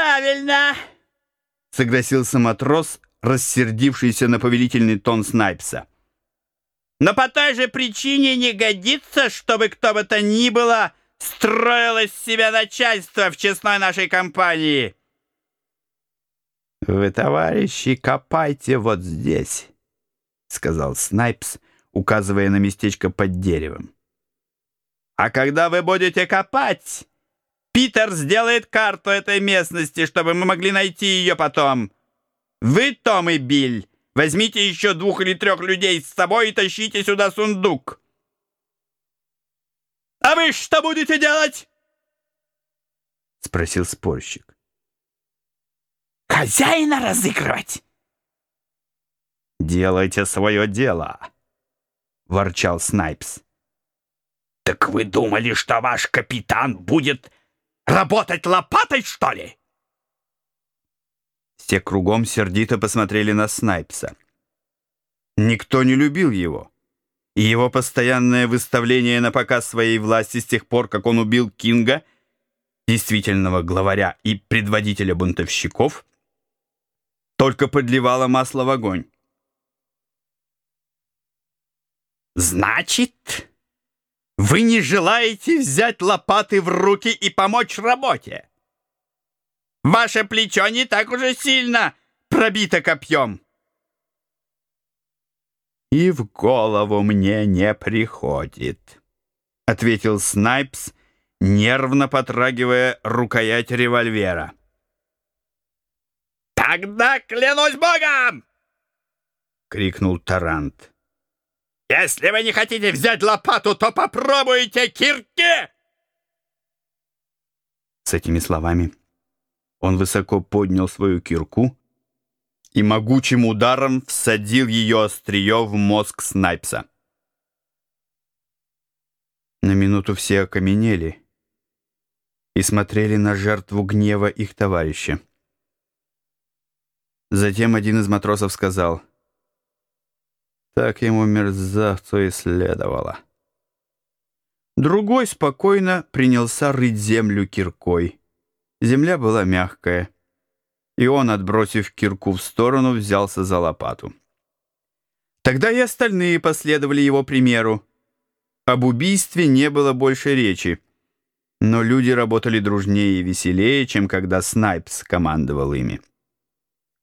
правильно!» — согласился матрос, рассердившийся на повелительный тон Снайпса. «Но по той же причине не годится, чтобы кто бы то ни было строил из себя начальство в честной нашей компании!» «Вы, товарищи, копайте вот здесь», — сказал Снайпс, указывая на местечко под деревом. «А когда вы будете копать, Питер сделает карту этой местности, чтобы мы могли найти ее потом. Вы, Том и Биль, возьмите еще двух или трех людей с собой и тащите сюда сундук». «А вы что будете делать?» — спросил спорщик хозяина разыгрывать. «Делайте свое дело», — ворчал Снайпс. «Так вы думали, что ваш капитан будет работать лопатой, что ли?» Все кругом сердито посмотрели на Снайпса. Никто не любил его, и его постоянное выставление на показ своей власти с тех пор, как он убил Кинга, действительного главаря и предводителя бунтовщиков, только подливала масло в огонь. «Значит, вы не желаете взять лопаты в руки и помочь работе? Ваше плечо не так уже сильно пробито копьем!» «И в голову мне не приходит», — ответил Снайпс, нервно потрагивая рукоять револьвера. «Тогда клянусь Богом!» — крикнул Тарант. «Если вы не хотите взять лопату, то попробуйте кирки!» С этими словами он высоко поднял свою кирку и могучим ударом всадил ее острие в мозг Снайпса. На минуту все окаменели и смотрели на жертву гнева их товарища. Затем один из матросов сказал, «Так ему мерзавцу и следовало». Другой спокойно принялся рыть землю киркой. Земля была мягкая, и он, отбросив кирку в сторону, взялся за лопату. Тогда и остальные последовали его примеру. Об убийстве не было больше речи, но люди работали дружнее и веселее, чем когда Снайпс командовал ими.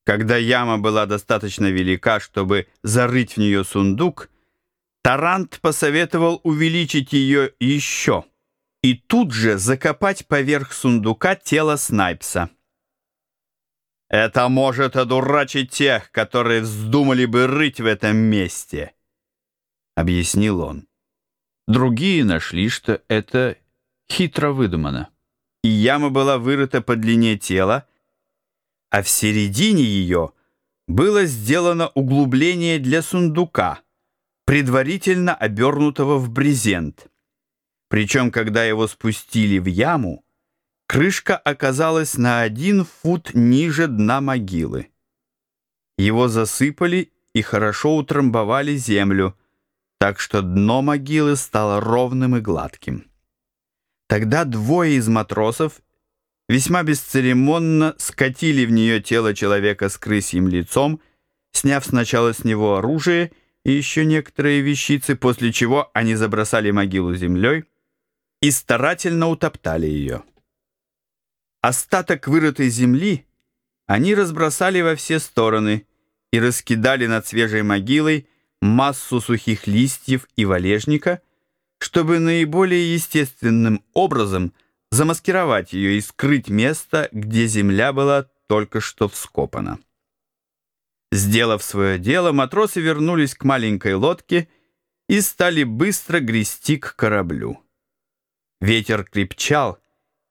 Когда яма была достаточно велика, чтобы зарыть в нее сундук, Тарант посоветовал увеличить ее еще и тут же закопать поверх сундука тело Снайпса. «Это может одурачить тех, которые вздумали бы рыть в этом месте», — объяснил он. Другие нашли, что это хитро выдумано. И яма была вырыта по длине тела, а в середине ее было сделано углубление для сундука, предварительно обернутого в брезент. Причем, когда его спустили в яму, крышка оказалась на один фут ниже дна могилы. Его засыпали и хорошо утрамбовали землю, так что дно могилы стало ровным и гладким. Тогда двое из матросов весьма бесцеремонно скатили в нее тело человека с крысьим лицом, сняв сначала с него оружие и еще некоторые вещицы, после чего они забросали могилу землей и старательно утоптали ее. Остаток вырытой земли они разбросали во все стороны и раскидали над свежей могилой массу сухих листьев и валежника, чтобы наиболее естественным образом – замаскировать ее и скрыть место, где земля была только что вскопана. Сделав свое дело, матросы вернулись к маленькой лодке и стали быстро грести к кораблю. Ветер крепчал,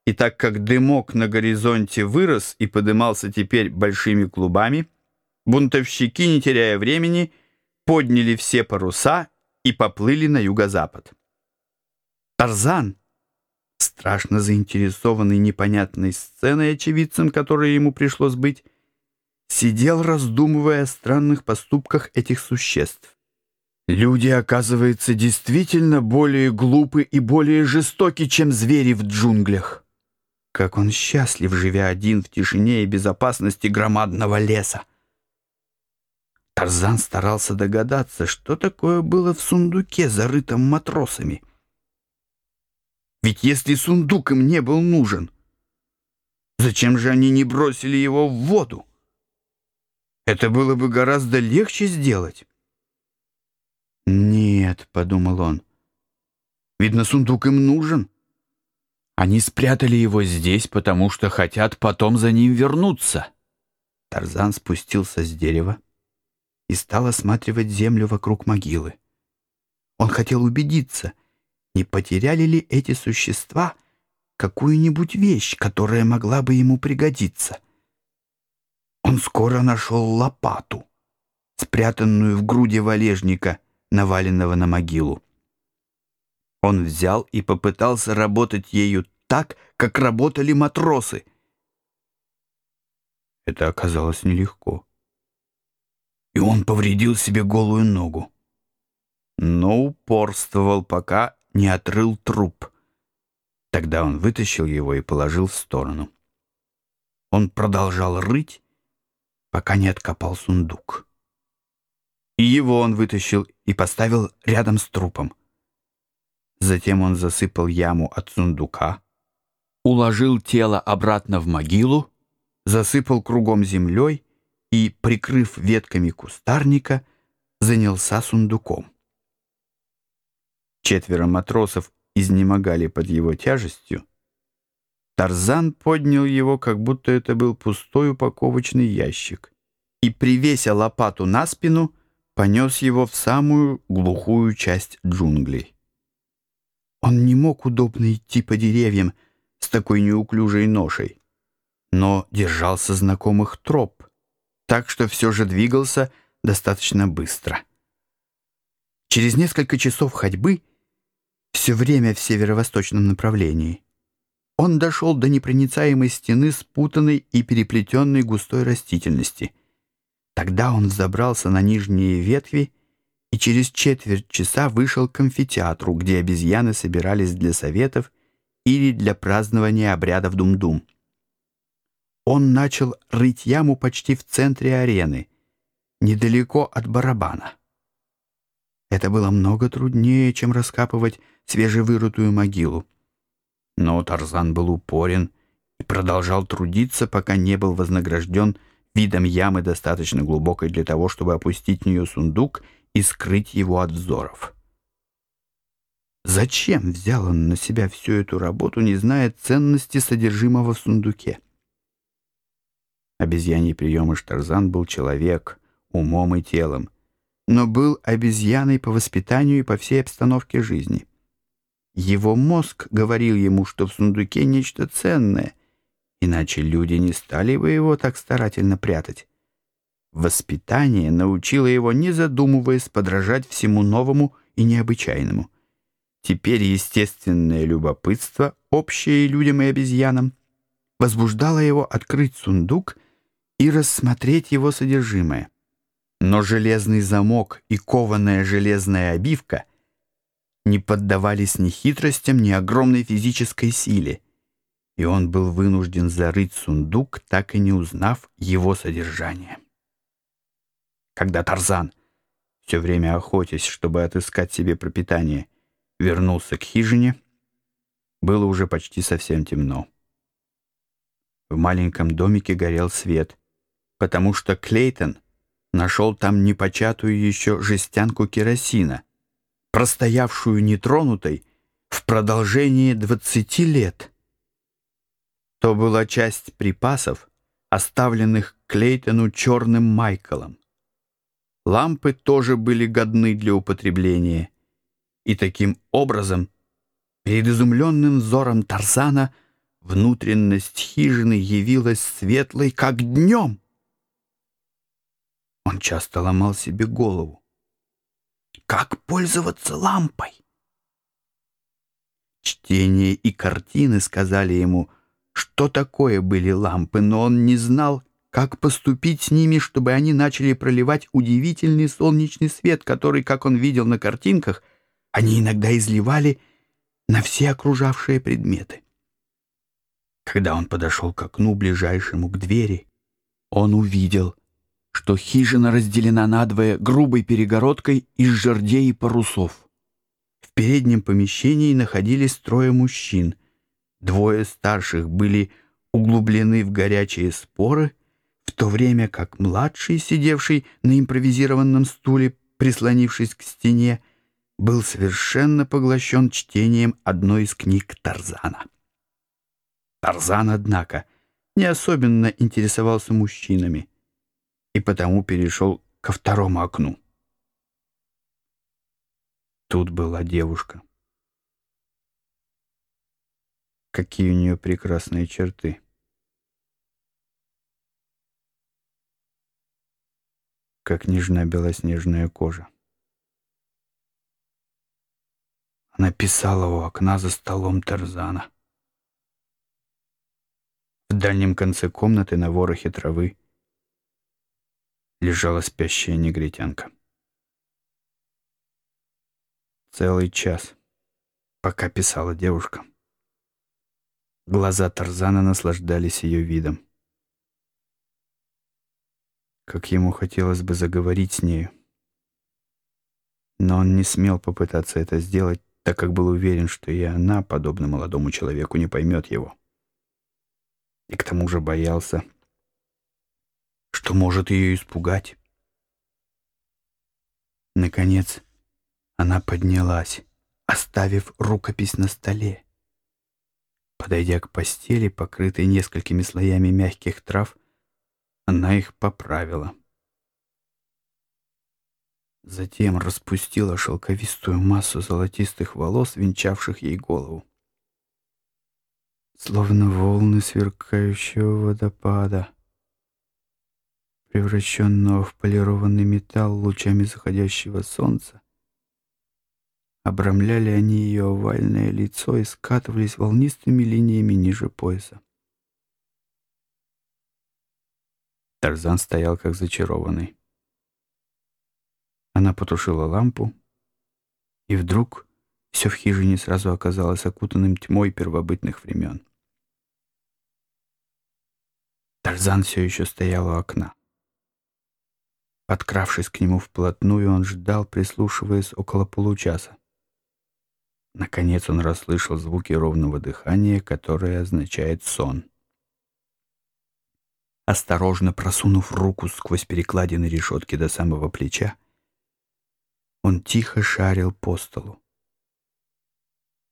и так как дымок на горизонте вырос и подымался теперь большими клубами, бунтовщики, не теряя времени, подняли все паруса и поплыли на юго-запад. Тарзан страшно заинтересованный непонятной сценой, очевидцем которой ему пришлось быть, сидел, раздумывая о странных поступках этих существ. Люди, оказывается, действительно более глупы и более жестоки, чем звери в джунглях. Как он счастлив, живя один в тишине и безопасности громадного леса! Тарзан старался догадаться, что такое было в сундуке, зарытом матросами. Ведь если сундук им не был нужен, зачем же они не бросили его в воду? Это было бы гораздо легче сделать. «Нет», — подумал он, — «видно, сундук им нужен». Они спрятали его здесь, потому что хотят потом за ним вернуться. Тарзан спустился с дерева и стал осматривать землю вокруг могилы. Он хотел убедиться, не потеряли ли эти существа какую-нибудь вещь, которая могла бы ему пригодиться. Он скоро нашел лопату, спрятанную в груди валежника, наваленного на могилу. Он взял и попытался работать ею так, как работали матросы. Это оказалось нелегко и он повредил себе голую ногу. Но упорствовал, пока не отрыл труп. Тогда он вытащил его и положил в сторону. Он продолжал рыть, пока не откопал сундук. И его он вытащил и поставил рядом с трупом. Затем он засыпал яму от сундука, уложил тело обратно в могилу, засыпал кругом землей и, прикрыв ветками кустарника, занялся сундуком. Четверо матросов изнемогали под его тяжестью. Тарзан поднял его, как будто это был пустой упаковочный ящик, и, привеся лопату на спину, понес его в самую глухую часть джунглей. Он не мог удобно идти по деревьям с такой неуклюжей ношей, но держался знакомых троп, так что все же двигался достаточно быстро. Через несколько часов ходьбы, все время в северо-восточном направлении, он дошел до непроницаемой стены спутанной и переплетенной густой растительности. Тогда он взобрался на нижние ветви и через четверть часа вышел к амфитеатру, где обезьяны собирались для советов или для празднования обрядов Дум-Дум. Он начал рыть яму почти в центре арены, недалеко от барабана. Это было много труднее, чем раскапывать свежевырытую могилу. Но Тарзан был упорен и продолжал трудиться, пока не был вознагражден видом ямы достаточно глубокой для того, чтобы опустить в нее сундук и скрыть его от взоров. Зачем взял он на себя всю эту работу, не зная ценности содержимого в сундуке? Обезьяний приемыш Тарзан был человек, умом и телом, но был обезьяной по воспитанию и по всей обстановке жизни. Его мозг говорил ему, что в сундуке нечто ценное, иначе люди не стали бы его так старательно прятать. Воспитание научило его, не задумываясь, подражать всему новому и необычайному. Теперь естественное любопытство, общее людям и обезьянам, возбуждало его открыть сундук и рассмотреть его содержимое. Но железный замок и кованая железная обивка не поддавались ни хитростям, ни огромной физической силе, и он был вынужден зарыть сундук, так и не узнав его содержание. Когда Тарзан, все время охотясь, чтобы отыскать себе пропитание, вернулся к хижине, было уже почти совсем темно. В маленьком домике горел свет — потому что Клейтон нашел там непочатую еще жестянку керосина, простоявшую нетронутой в продолжении двадцати лет. То была часть припасов, оставленных Клейтону черным Майклом. Лампы тоже были годны для употребления, и таким образом перед изумленным взором Тарзана внутренность хижины явилась светлой, как днем. Он часто ломал себе голову. Как пользоваться лампой? Чтение и картины сказали ему, что такое были лампы, но он не знал, как поступить с ними, чтобы они начали проливать удивительный солнечный свет, который, как он видел на картинках, они иногда изливали на все окружавшие предметы. Когда он подошел к окну, ближайшему к двери, он увидел, что хижина разделена надвое грубой перегородкой из жердей и парусов. В переднем помещении находились трое мужчин. Двое старших были углублены в горячие споры, в то время как младший, сидевший на импровизированном стуле, прислонившись к стене, был совершенно поглощен чтением одной из книг Тарзана. Тарзан, однако, не особенно интересовался мужчинами и потому перешел ко второму окну. Тут была девушка. Какие у нее прекрасные черты. Как нежна белоснежная кожа. Она писала у окна за столом Тарзана. В дальнем конце комнаты на ворохе травы лежала спящая негритянка. Целый час, пока писала девушка. Глаза Тарзана наслаждались ее видом. Как ему хотелось бы заговорить с нею. Но он не смел попытаться это сделать, так как был уверен, что и она, подобно молодому человеку, не поймет его и к тому же боялся, что может ее испугать. Наконец, она поднялась, оставив рукопись на столе. Подойдя к постели, покрытой несколькими слоями мягких трав, она их поправила. Затем распустила шелковистую массу золотистых волос, венчавших ей голову словно волны сверкающего водопада, превращенного в полированный металл лучами заходящего солнца. Обрамляли они ее овальное лицо и скатывались волнистыми линиями ниже пояса. Тарзан стоял как зачарованный. Она потушила лампу, и вдруг все в хижине сразу оказалось окутанным тьмой первобытных времен. Тарзан все еще стоял у окна. Подкравшись к нему вплотную, он ждал, прислушиваясь около получаса. Наконец он расслышал звуки ровного дыхания, которое означает сон. Осторожно просунув руку сквозь перекладины решетки до самого плеча, он тихо шарил по столу.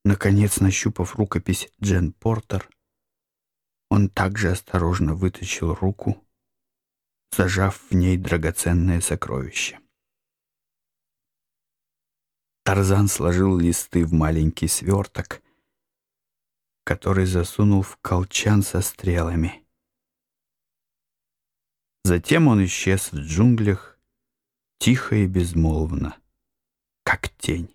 Наконец, нащупав рукопись Джен Портер, он также осторожно вытащил руку, зажав в ней драгоценное сокровище. Тарзан сложил листы в маленький сверток, который засунул в колчан со стрелами. Затем он исчез в джунглях, тихо и безмолвно, как тень.